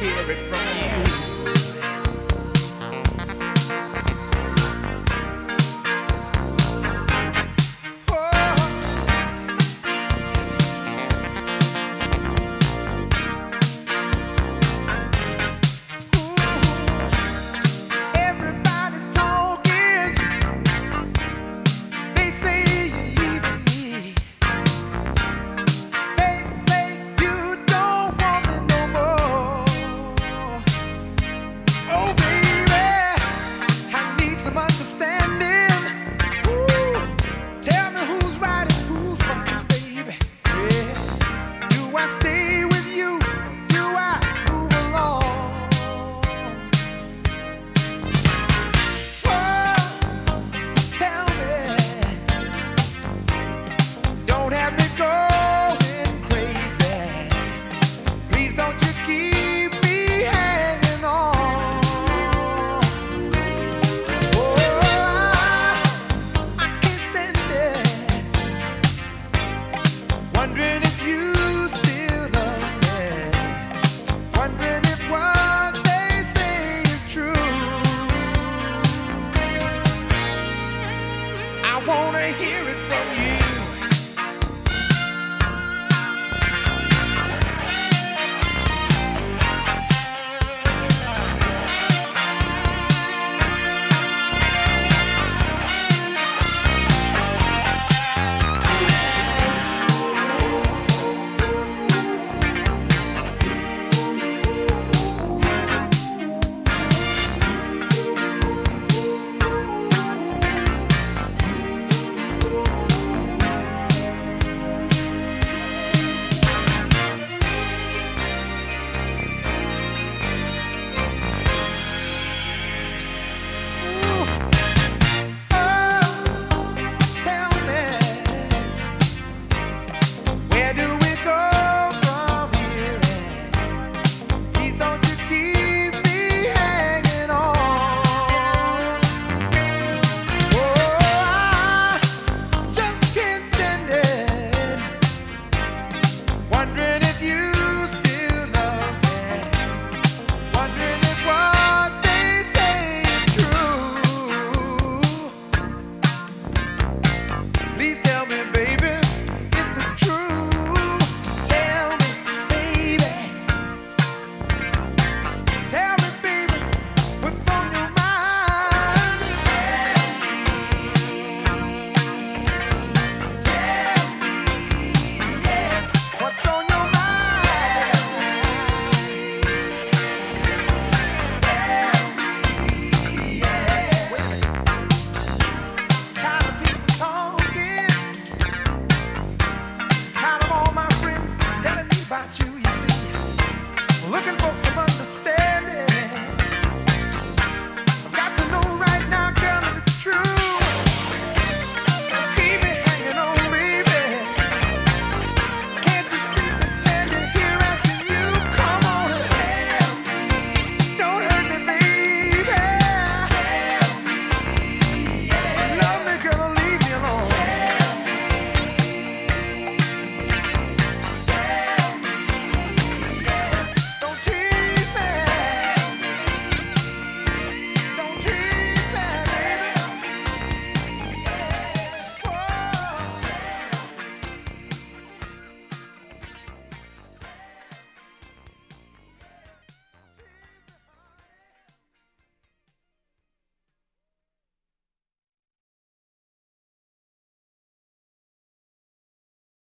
hear it from you.